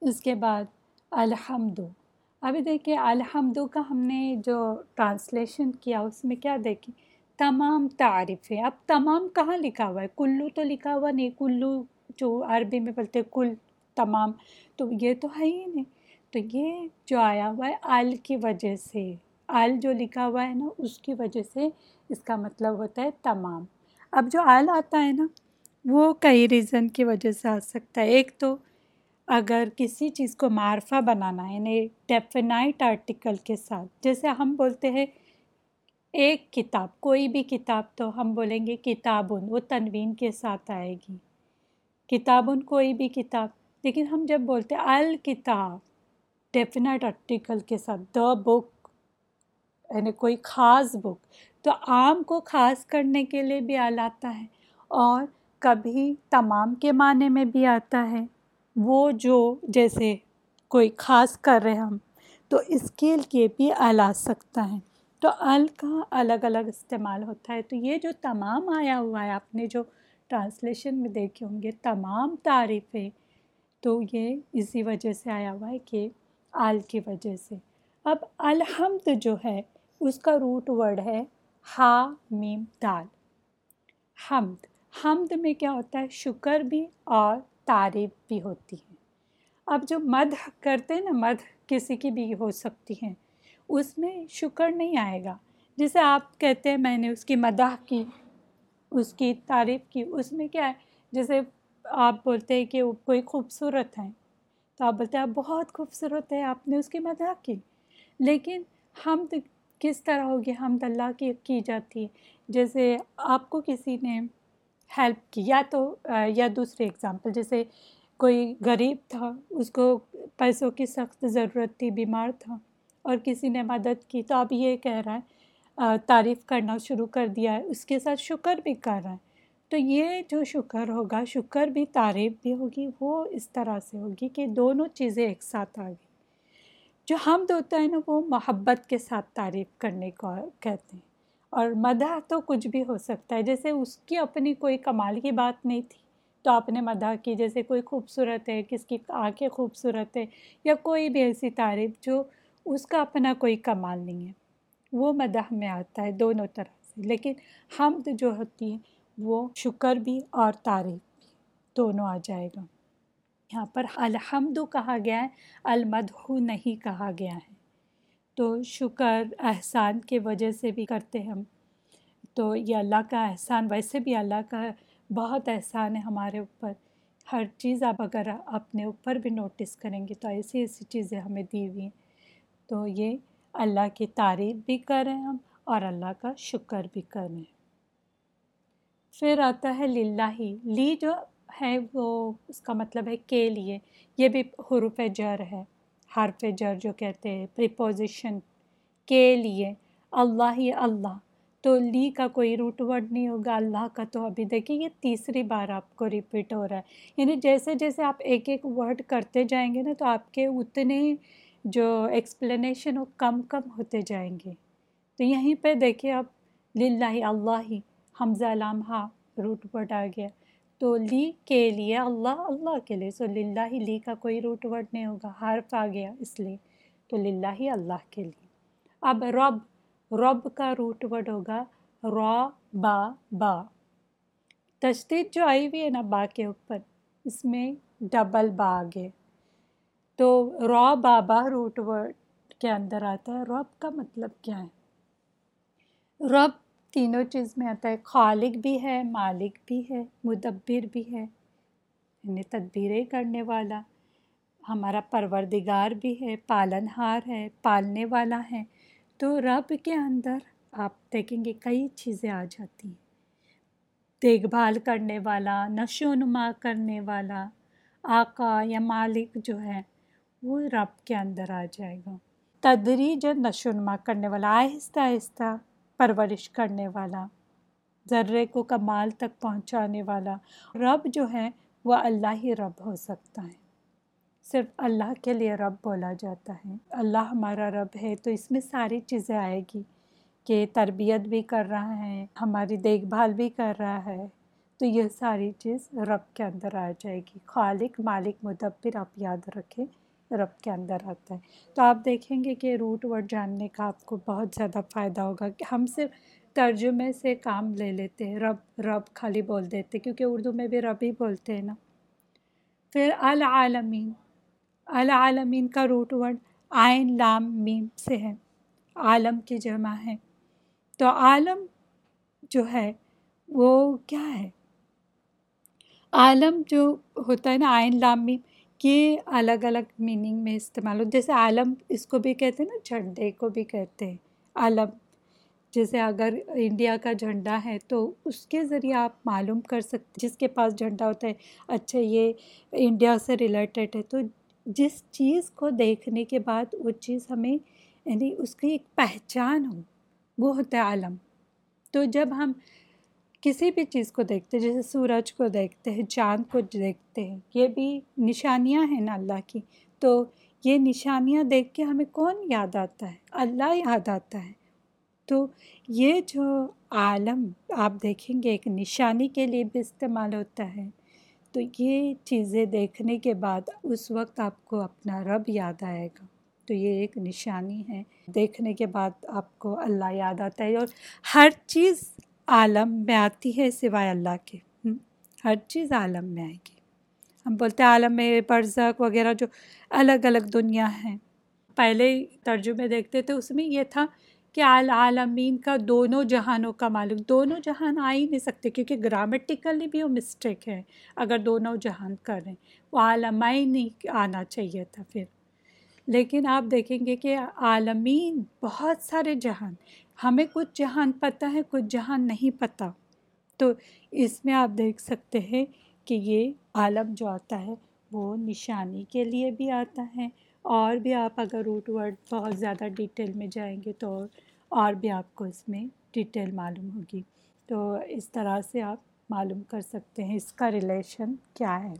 اس کے بعد الحمد ابھی دیکھیے الحمد کا ہم نے جو ٹرانسلیشن کیا، اس میں کیا دیکھیں تمام تعریفیں۔ اب تمام کہاں لکھا ہوا ہے؟ کلو تو لکھا ہوا نہیں، کلو جو عربی میں بولتے کل تمام۔ تو یہ تو ہے ہی نہیں۔ تو یہ جو آیا ہوا ہے آل کی وجہ سے آل جو لکھا ہوا ہے نا، اس کی وجہ سے اس کا مطلب ہوتا ہے تمام۔ اب جو آل آتا ہے نا، وہ کئی ریزن کی وجہ سے آ سکتا ہے۔ ایک تو اگر کسی چیز کو معرفہ بنانا ہے یعنی ڈیفینائٹ آرٹیکل کے ساتھ، جیسے ہم بولتے ہیں ایک کتاب، کوئی بھی کتاب، تو ہم بولیں گے کتابن، وہ تنوین کے ساتھ آئے گی۔ کتابن، کوئی بھی کتاب۔ لیکن ہم جب بولتے الکتاب ڈیفینائٹ آرٹیکل کے ساتھ دا بک یعنی کوئی خاص بک تو عام کو خاص کرنے کے لیے بھی آل آتا ہے اور کبھی تمام کے معنی میں بھی آتا ہے۔ وہ جو جیسے کوئی خاص کر رہے ہم، تو اس کے بھی ال آ سکتا ہے۔ تو ال کا الگ الگ استعمال ہوتا ہے۔ تو یہ جو تمام آیا ہوا ہے، آپ نے جو ٹرانسلیشن میں دیکھے ہوں گے، تمام تعریفیں، تو یہ اسی وجہ سے آیا ہوا ہے کہ آل کی وجہ سے۔ اب الحمد جو ہے، اس کا روٹ ورڈ ہے ہا، میم، دال۔ حمد۔ حمد میں کیا ہوتا ہے؟ شکر بھی اور تعریف بھی ہوتی ہے اب جو مدھ کرتے ہیں نا مدھ کسی کی بھی ہو سکتی ہیں، اس میں شکر نہیں آئے گا۔ جیسے آپ کہتے ہیں، میں نے اس کی مدح کی، اس کی تعریف کی، اس میں کیا ہے؟ جیسے آپ بولتے ہیں کہ وہ کوئی خوبصورت ہے تو آپ بولتے ہیں، آپ بہت خوبصورت ہے آپ نے اس کی مدح کی۔ لیکن حمد کس طرح ہوگی حمد اللہ کی کی جاتی ہے۔ جیسے آپ کو کسی نے ہیلپ کی یا تو یا دوسری اگزامپل جیسے کوئی غریب تھا، اس کو پیسوں کی سخت ضرورت تھی، بیمار تھا اور کسی نے مدد کی، تو اب یہ کہہ رہا ہے تعریف کرنا شروع کر دیا ہے، اس کے ساتھ شکر بھی کر رہا ہے۔ تو یہ جو شکر ہوگا، شکر بھی تعریف بھی ہوگی، وہ اس طرح سے ہوگی کہ دونوں چیزیں ایک ساتھ آ گئی جو حمد ہوتا ہے نا وہ محبت کے ساتھ تعریف کرنے کو کہتے ہیں۔ اور مدح تو کچھ بھی ہو سکتا ہے۔ جیسے اس کی اپنی کوئی کمال کی بات نہیں تھی، تو آپ نے مدح کی۔ جیسے کوئی خوبصورت ہے، کس کی آنکھیں خوبصورت ہے یا کوئی بھی ایسی تعریف جو اس کا اپنا کوئی کمال نہیں ہے۔ وہ مدح میں آتا ہے دونوں طرح سے۔ لیکن حمد جو ہوتی ہے، وہ شکر بھی اور تعریف بھی دونوں آ جائے گا۔ یہاں پر الحمد کہا گیا ہے، المدح نہیں کہا گیا ہے۔ تو شکر احسان کے وجہ سے بھی کرتے ہم۔ تو یہ اللہ کا احسان، ویسے بھی اللہ کا بہت احسان ہے ہمارے اوپر۔ ہر چیز آپ اگر اپنے اوپر بھی نوٹس کریں گے تو ایسی ایسی چیزیں ہمیں دی ہوئی ہیں۔ تو یہ اللہ کی تعریف بھی کریں ہم اور اللہ کا شکر بھی کریں۔ پھر آتا ہے للہ ہی لی جو ہے وہ اس کا مطلب ہے کے لیے، یہ بھی حروف جر ہے۔ حرف جر جو کہتے ہیں پریپوزیشن کے لیے اللہ ہی اللہ۔ تو لی کا کوئی روٹ ورڈ نہیں ہوگا، اللہ کا تو ابھی دیکھیے یہ تیسری بار آپ کو ریپیٹ ہو رہا ہے۔ یعنی جیسے جیسے آپ ایک ایک ورڈ کرتے جائیں گے نا، تو آپ کے اتنے جو ایکسپلینیشن وہ کم کم ہوتے جائیں گے۔ تو یہیں پہ دیکھیے اب للہ اللہ ہی، حمزہ لامحہ روٹ ورڈ آ گیا۔ تو لی کے لیے اللہ اللہ کے لیے۔ سو للہ ہی لی کا کوئی روٹ ورڈ نہیں ہوگا۔ حرف آ گیا اس لیے۔ تو للہ ہی اللہ کے لیے۔ اب رب رب کا روٹ ورڈ ہوگا۔ را، با با۔ تشدید جو آئی ہوئی ہے نا با کے اوپر، اس میں ڈبل با آگے تو را بابا روٹ ورڈ کے اندر آتا ہے۔ رب کا مطلب کیا ہے؟ رب تینوں چیز میں آتا ہے۔ خالق بھی ہے، مالک بھی ہے، مدبر بھی ہے یعنی تدبیریں کرنے والا۔ ہمارا پروردگار بھی ہے پالن ہار ہے، پالنے والا ہے۔ تو رب کے اندر آپ دیکھیں گے کئی چیزیں آ جاتی ہیں۔ دیکھ بھال کرنے والا، نشو و نما کرنے والا، آقا یا مالک جو ہے، وہ رب کے اندر آ جائے گا۔ تدریج نشو و نما کرنے والا، آہستہ آہستہ پرورش کرنے والا، ذرے کو کمال تک پہنچانے والا۔ رب جو ہے، وہ اللہ ہی رب ہو سکتا ہے۔ صرف اللہ کے لیے رب بولا جاتا ہے۔ اللہ ہمارا رب ہے، تو اس میں ساری چیزیں آئے گی۔ کہ تربیت بھی کر رہا ہے، ہماری دیکھ بھال بھی کر رہا ہے۔ تو یہ ساری چیز رب کے اندر آ جائے گی۔ خالق، مالک، مدبر، آپ یاد رکھیں۔ رب کے اندر آتا ہے۔ تو آپ دیکھیں گے کہ روٹ ورڈ جاننے کا آپ کو بہت زیادہ فائدہ ہوگا کہ ہم صرف ترجمے سے کام لے لیتے ہیں، رب رب خالی بول دیتے، کیونکہ اردو میں بھی رب ہی بولتے ہیں نا۔ پھر العالمین العالمین کا روٹ ورڈ آئین لام میم سے ہے، عالم کی جمع ہے۔ تو عالم جو ہے، وہ کیا ہے؟ عالم جو ہوتا ہے نا، آئین لام میم یہ الگ الگ میننگ میں استعمال ہو۔ جیسے عالم اس کو بھی کہتے ہیں نا، جھنڈے کو بھی کہتے ہیں۔ عالم، جیسے اگر انڈیا کا جھنڈا ہے تو اس کے ذریعے آپ معلوم کر سکتے جس کے پاس جھنڈا ہوتا ہے۔ اچھا یہ انڈیا سے ریلیٹڈ ہے۔ تو جس چیز کو دیکھنے کے بعد وہ چیز ہمیں یعنی اس کی ایک پہچان ہو، وہ ہوتا ہے عالم۔ تو جب ہم کسی بھی چیز کو دیکھتے ہیں، جیسے سورج کو دیکھتے ہیں، چاند کو دیکھتے ہیں، یہ بھی نشانیاں ہیں نا اللہ کی۔ تو یہ نشانیاں دیکھ کے ہمیں کون یاد آتا ہے؟ اللہ یاد آتا ہے۔ تو یہ جو عالم آپ دیکھیں گے، ایک نشانی کے لیے بھی استعمال ہوتا ہے۔ تو یہ چیزیں دیکھنے کے بعد اس وقت آپ کو اپنا رب یاد آئے گا۔ تو یہ ایک نشانی ہے۔ دیکھنے کے بعد آپ کو اللہ یاد آتا ہے اور ہر چیز عالم میں آتی ہے سوائے اللہ کے۔ ہر چیز عالم میں آئے گی۔ ہم بولتے ہیں عالم میں برزق وغیرہ جو الگ الگ دنیا ہیں۔ پہلے ترجمے دیکھتے تھے، اس میں یہ تھا کہ العالمین کا دونوں جہانوں کا معلوم۔ دونوں جہان آ ہی نہیں سکتے کیونکہ گرامیٹیکلی بھی وہ مسٹیک ہے۔ اگر دونوں جہان کریں، وہ عالمائی نہیں آنا چاہیے تھا پھر۔ لیکن آپ دیکھیں گے کہ عالمین بہت سارے جہان ہمیں کچھ جہان پتہ ہے، کچھ جہان نہیں پتہ۔ تو اس میں آپ دیکھ سکتے ہیں کہ یہ عالم جو آتا ہے، وہ نشانی کے لیے بھی آتا ہے۔ اور بھی آپ اگر روٹ ورڈ بہت زیادہ ڈیٹیل میں جائیں گے تو اور بھی آپ کو اس میں ڈیٹیل معلوم ہوگی۔ تو اس طرح سے آپ معلوم کر سکتے ہیں اس کا ریلیشن کیا ہے۔